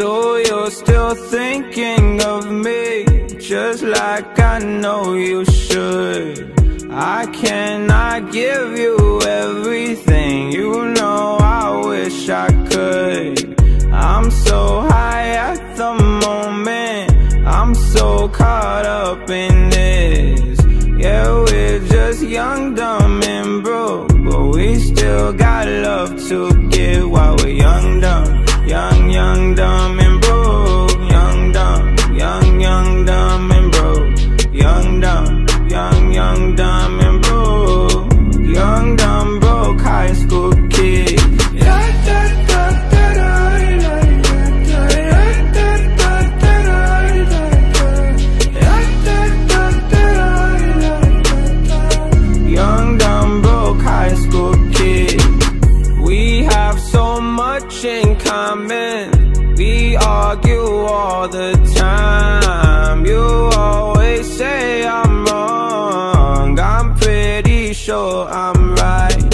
So you're still thinking of me Just like I know you should. I cannot give you everything You know I wish I could. I'm so high at the moment I'm so caught up in this. Yeah, we're just young, dumb, and broke But we still got love to give While we're young, dumb Young, young, dumb, so much in common. We argue all the time. You always say I'm wrong. I'm pretty sure I'm right.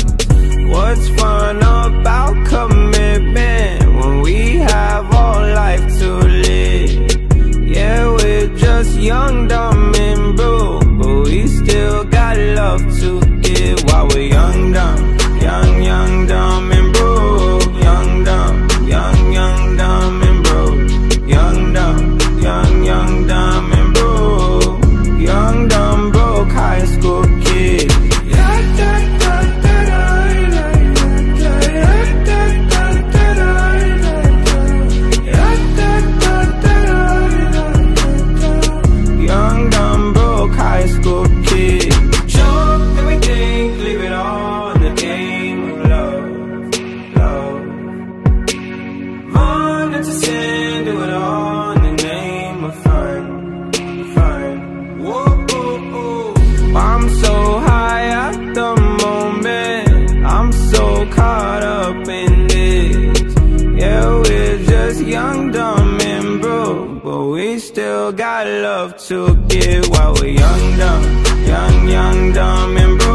What's fun about commitment When we have all life to live? Yeah, we're just young, dumb, and broke But we still got love to give While we're young, young, dumb, and broke. But we still got love to give while we're young, dumb. Young, young, dumb, and broke.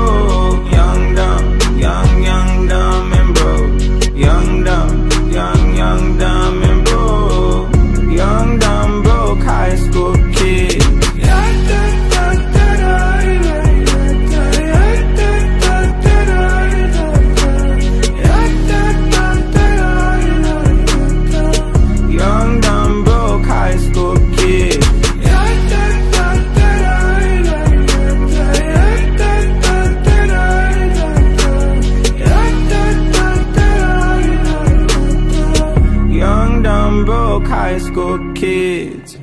High school kids.